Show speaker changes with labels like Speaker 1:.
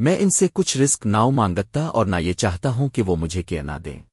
Speaker 1: میں ان سے کچھ رسک نہ مانگتا اور نہ یہ چاہتا ہوں کہ وہ مجھے کیا نہ دیں۔